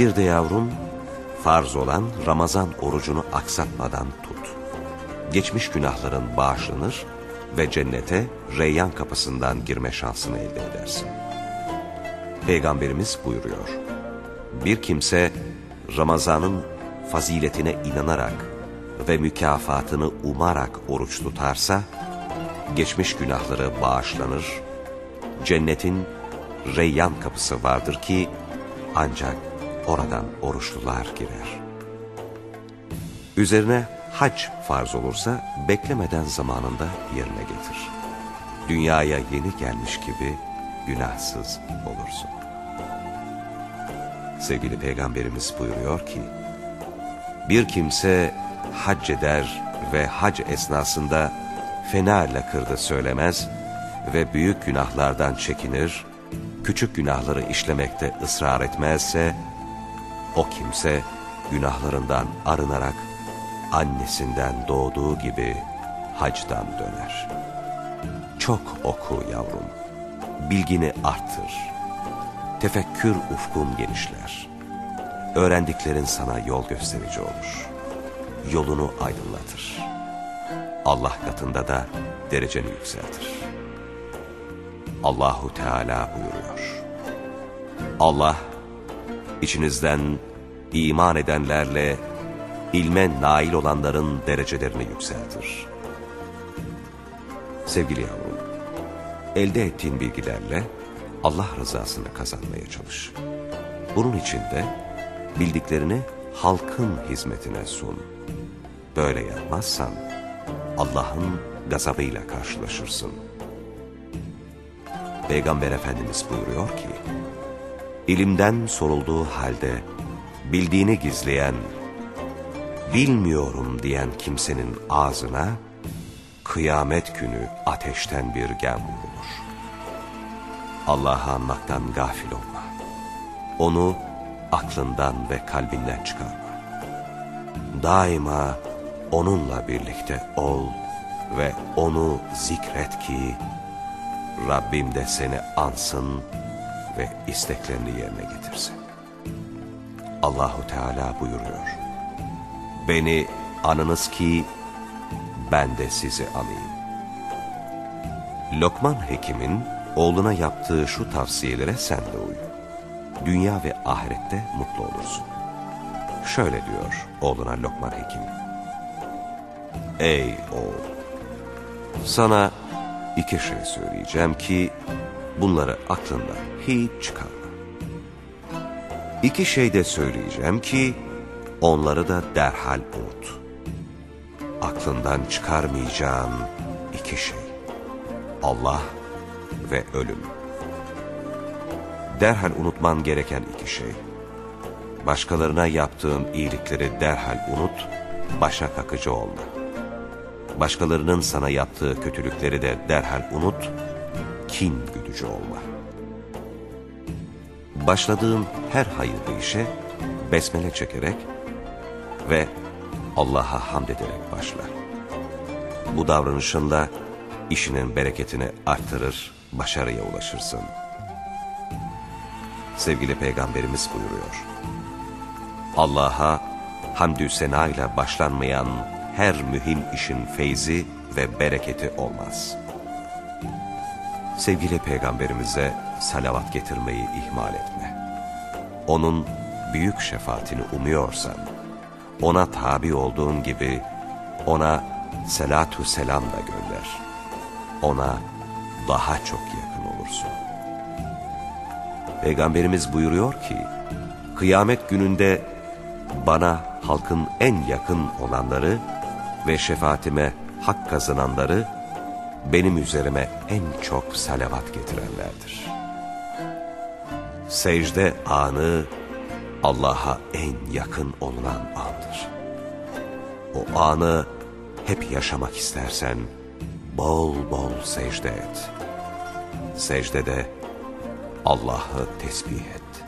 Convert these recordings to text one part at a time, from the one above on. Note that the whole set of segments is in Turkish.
Bir de yavrum, farz olan Ramazan orucunu aksatmadan tut. Geçmiş günahların bağışlanır ve cennete Reyyan kapısından girme şansını elde edersin. Peygamberimiz buyuruyor. Bir kimse Ramazan'ın faziletine inanarak ve mükafatını umarak oruç tutarsa, geçmiş günahları bağışlanır, cennetin Reyyan kapısı vardır ki ancak oradan oruçlular girer. Üzerine hac farz olursa beklemeden zamanında yerine getir. Dünyaya yeni gelmiş gibi günahsız olursun. Sevgili Peygamberimiz buyuruyor ki, bir kimse hac eder ve hac esnasında fena lakırdı söylemez ve büyük günahlardan çekinir, küçük günahları işlemekte ısrar etmezse, o kimse günahlarından arınarak annesinden doğduğu gibi hacdan döner. Çok oku yavrum, bilgini arttır, tefekkür ufkun genişler. Öğrendiklerin sana yol gösterici olur, yolunu aydınlatır. Allah katında da dereceni yükseltir. Allahu Teala buyuruyor. Allah içinizden iman edenlerle ilme nail olanların derecelerini yükseltir. Sevgili yavrum, elde ettiğin bilgilerle Allah rızasını kazanmaya çalış. Bunun için de bildiklerini halkın hizmetine sun. Böyle yapmazsan Allah'ın gazabıyla karşılaşırsın. Peygamber Efendimiz buyuruyor ki, ilimden sorulduğu halde bildiğini gizleyen, bilmiyorum diyen kimsenin ağzına kıyamet günü ateşten bir gem vurulur. Allah'ı anmaktan gafil olma. Onu aklından ve kalbinden çıkarma. Daima onunla birlikte ol ve onu zikret ki Rabbim de seni ansın ve isteklerini yerine getirsin. Allahu Teala buyuruyor. Beni anınız ki ben de sizi anayım. Lokman Hekim'in oğluna yaptığı şu tavsiyelere sen de uy. Dünya ve ahirette mutlu olursun. Şöyle diyor oğluna Lokman Hekim. Ey oğul! Sana iki şey söyleyeceğim ki bunları aklından hiç çıkarma. İki şey de söyleyeceğim ki onları da derhal unut. Aklından çıkarmayacağın iki şey. Allah ve ölüm. Derhal unutman gereken iki şey. Başkalarına yaptığın iyilikleri derhal unut, başa kakıcı olma. Başkalarının sana yaptığı kötülükleri de derhal unut, kin güdücü olma. Başladığın her hayırlı işe besmele çekerek ve Allah'a hamd ederek başla. Bu davranışınla işinin bereketini arttırır, başarıya ulaşırsın. Sevgili Peygamberimiz buyuruyor. Allah'a hamdü sena ile başlanmayan her mühim işin feyzi ve bereketi olmaz. Sevgili Peygamberimize salavat getirmeyi ihmal etme. Onun büyük şefaatini umuyorsan, ona tabi olduğun gibi ona selatü selam da gönder. Ona daha çok yakın olursun. Peygamberimiz buyuruyor ki, kıyamet gününde bana halkın en yakın olanları ve şefaatime hak kazananları benim üzerime en çok salavat getirenlerdir. Secde anı Allah'a en yakın olunan andır. O anı hep yaşamak istersen bol bol secde et. Secdede Allah'ı tesbih et.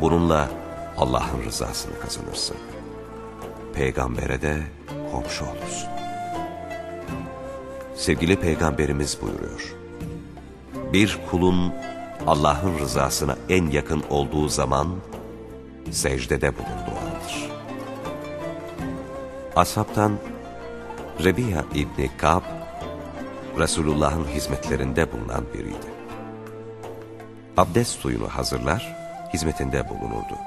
Bununla Allah'ın rızasını kazanırsın. Peygambere de komşu olursun. Sevgili Peygamberimiz buyuruyor. Bir kulun Allah'ın rızasına en yakın olduğu zaman secdede bulunduğu Ashabtan Rebiya İbni Kab, Resulullah'ın hizmetlerinde bulunan biriydi. Abdest suyunu hazırlar, hizmetinde bulunurdu.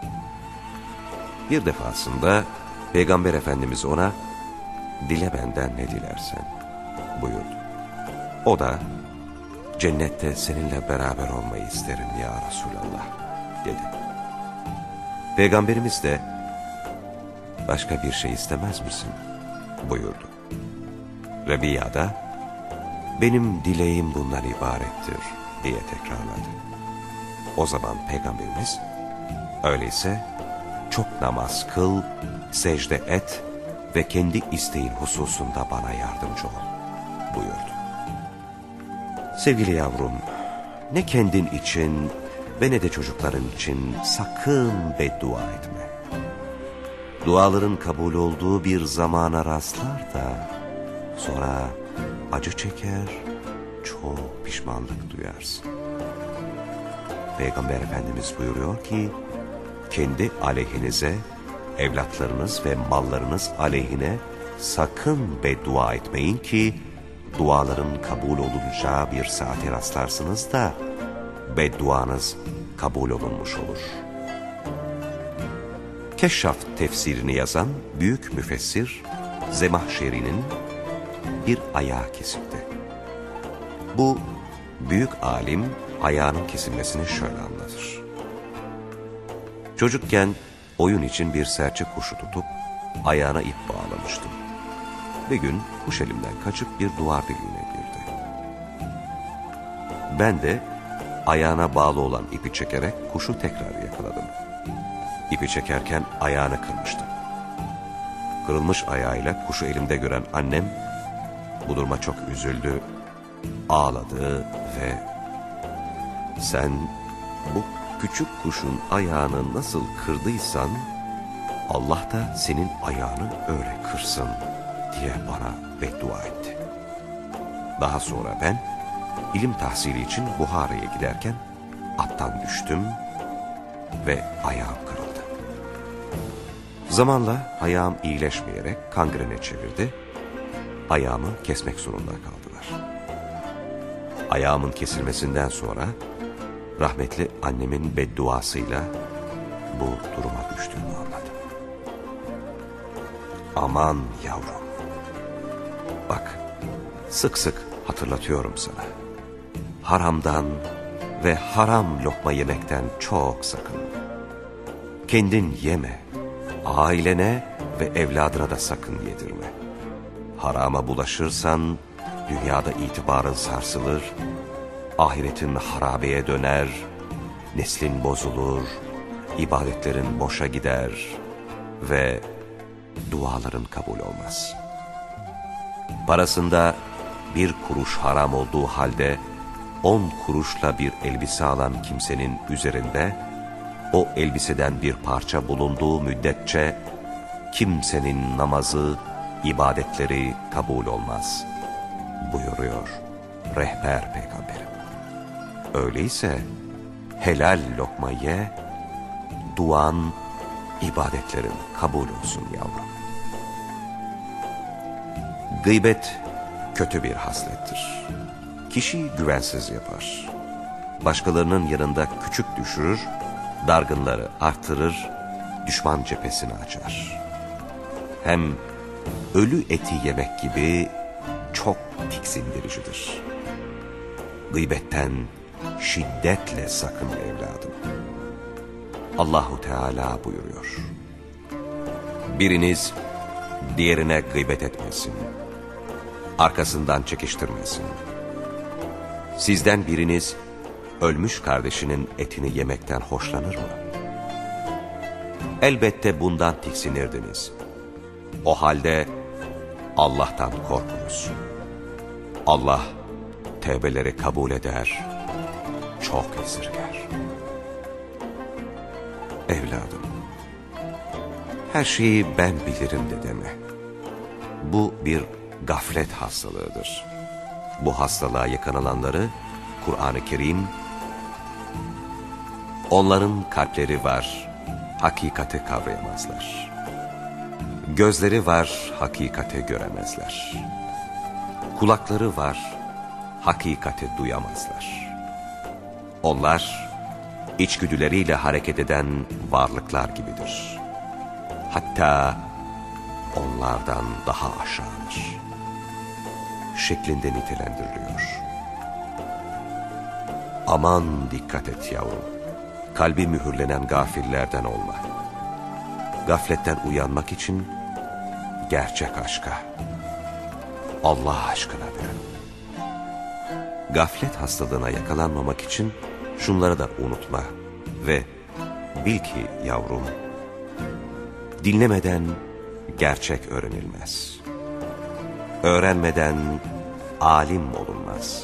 Bir defasında Peygamber Efendimiz ona, dile benden ne dilersen buyurdu. O da, cennette seninle beraber olmayı isterim ya Resulallah dedi. Peygamberimiz de, başka bir şey istemez misin buyurdu. Rabia da, benim dileğim bundan ibarettir diye tekrarladı. O zaman Peygamberimiz, öyleyse çok namaz kıl, secde et ve kendi isteğin hususunda bana yardımcı ol buyurdu. Sevgili yavrum, ne kendin için ve ne de çocukların için sakın beddua etme. Duaların kabul olduğu bir zamana rastlar da sonra acı çeker, çok pişmanlık duyarsın. Peygamber Efendimiz buyuruyor ki, kendi aleyhinize, evlatlarınız ve mallarınız aleyhine sakın beddua etmeyin ki, duaların kabul olunacağı bir saate rastlarsınız da, bedduanız kabul olunmuş olur. Keşşaf tefsirini yazan büyük müfessir Zemahşeri'nin bir ayağı kesildi. Bu büyük alim ayağının kesilmesini şöyle anlatır. Çocukken oyun için bir serçe kuşu tutup ayağına ip bağlamıştım. Bir gün kuş elimden kaçıp bir duvar deliğine girdi. Ben de ayağına bağlı olan ipi çekerek kuşu tekrar yakaladım. İpi çekerken ayağını kırmıştım. Kırılmış ayağıyla kuşu elimde gören annem bu duruma çok üzüldü, ağladı ve sen bu küçük kuşun ayağını nasıl kırdıysan Allah da senin ayağını öyle kırsın diye bana beddua etti. Daha sonra ben ilim tahsili için Buhara'ya giderken attan düştüm ve ayağım kırıldı. Zamanla ayağım iyileşmeyerek kangrene çevirdi. Ayağımı kesmek zorunda kaldılar. Ayağımın kesilmesinden sonra rahmetli annemin bedduasıyla bu duruma düştüğümü anladım. Aman yavrum. Bak sık sık hatırlatıyorum sana. Haramdan ve haram lokma yemekten çok sakın. Kendin yeme, ailene ve evladına da sakın yedirme. Harama bulaşırsan dünyada itibarın sarsılır, ahiretin harabeye döner, neslin bozulur, ibadetlerin boşa gider ve duaların kabul olmaz. Parasında bir kuruş haram olduğu halde on kuruşla bir elbise alan kimsenin üzerinde o elbiseden bir parça bulunduğu müddetçe kimsenin namazı, ibadetleri kabul olmaz buyuruyor rehber peygamberim. Öyleyse helal lokma ye, duan, ibadetlerin kabul olsun yavrum. Gıybet kötü bir haslettir. Kişiyi güvensiz yapar. Başkalarının yanında küçük düşürür, dargınları artırır, düşman cephesini açar. Hem ölü eti yemek gibi çok tiksindiricidir. Gıybetten şiddetle sakın evladım. Allahu Teala buyuruyor. Biriniz diğerine gıybet etmesin. Arkasından çekiştirmesin. Sizden biriniz ölmüş kardeşinin etini yemekten hoşlanır mı? Elbette bundan tiksinirdiniz. O halde Allah'tan korkunuz. Allah tevbeleri kabul eder, çok esirger. Evladım, her şeyi ben bilirim de deme. Bu bir gaflet hastalığıdır. Bu hastalığa yakalananları Kur'an-ı Kerim, onların kalpleri var, hakikati kavrayamazlar. Gözleri var, hakikate göremezler. Kulakları var, hakikati duyamazlar. Onlar, içgüdüleriyle hareket eden varlıklar gibidir. Hatta onlardan daha aşağıdır. Şeklinde nitelendiriliyor. Aman dikkat et yavrum. Kalbi mühürlenen gafillerden olma. Gafletten uyanmak için gerçek aşka, Allah aşkına dön. Gaflet hastalığına yakalanmamak için şunları da unutma ve bil ki yavrum, dinlemeden gerçek öğrenilmez. Öğrenmeden alim olunmaz.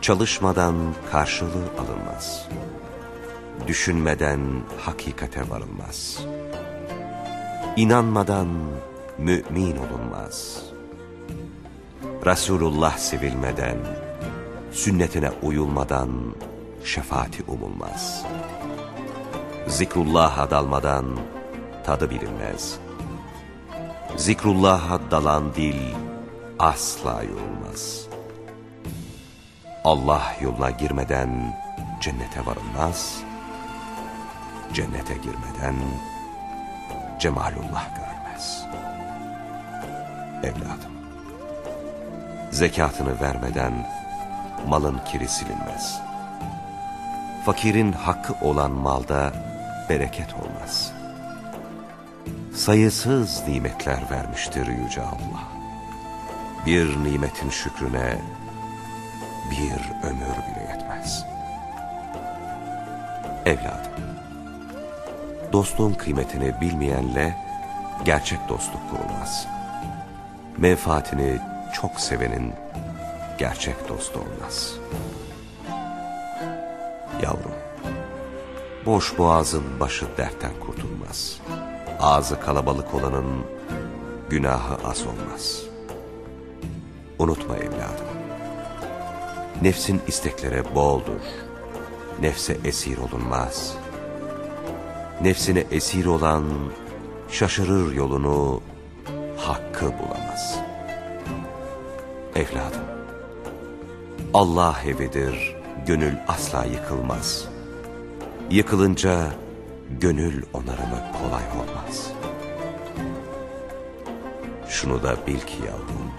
Çalışmadan karşılığı alınmaz. Düşünmeden hakikate varılmaz. İnanmadan mümin olunmaz. Resulullah sevilmeden, sünnetine uyulmadan şefaati umulmaz. Zikrullah'a dalmadan tadı bilinmez. Zikrullah'a dalan dil asla yorulmaz. Allah yoluna girmeden cennete varılmaz. Cennete girmeden cemalullah görülmez. Evladım, zekatını vermeden malın kiri silinmez. Fakirin hakkı olan malda bereket olmaz. Sayısız nimetler vermiştir Yüce Allah. Bir nimetin şükrüne bir ömür bile yetmez. Evladım, dostluğun kıymetini bilmeyenle gerçek dostluk kurulmaz. Menfaatini çok sevenin gerçek dost olmaz. Yavrum, boş boğazın başı dertten kurtulmaz. Ağzı kalabalık olanın günahı az olmaz. Unutma evladım, nefsin istekleri boldur. Nefse esir olunmaz. Nefsine esir olan şaşırır yolunu, hakkı bulamaz. Evladım, Allah evidir, gönül asla yıkılmaz. Yıkılınca gönül onarımı kolay olmaz. Şunu da bil ki yavrum,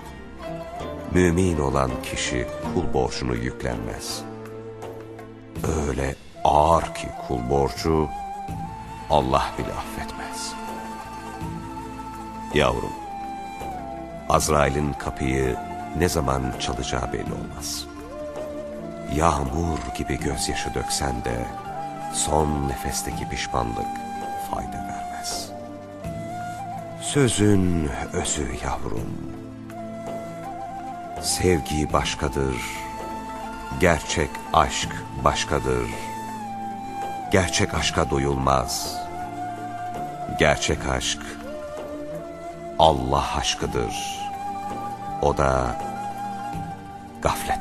mümin olan kişi kul borcunu yüklenmez. Öyle ağır ki kul borcu Allah bile affetmez. Yavrum, Azrail'in kapıyı ne zaman çalacağı belli olmaz. Yağmur gibi gözyaşı döksen de son nefesteki pişmanlık fayda vermez. Sözün özü yavrum. Sevgi başkadır, gerçek aşk başkadır. Gerçek aşka doyulmaz. Gerçek aşk Allah aşkıdır. O da gafletle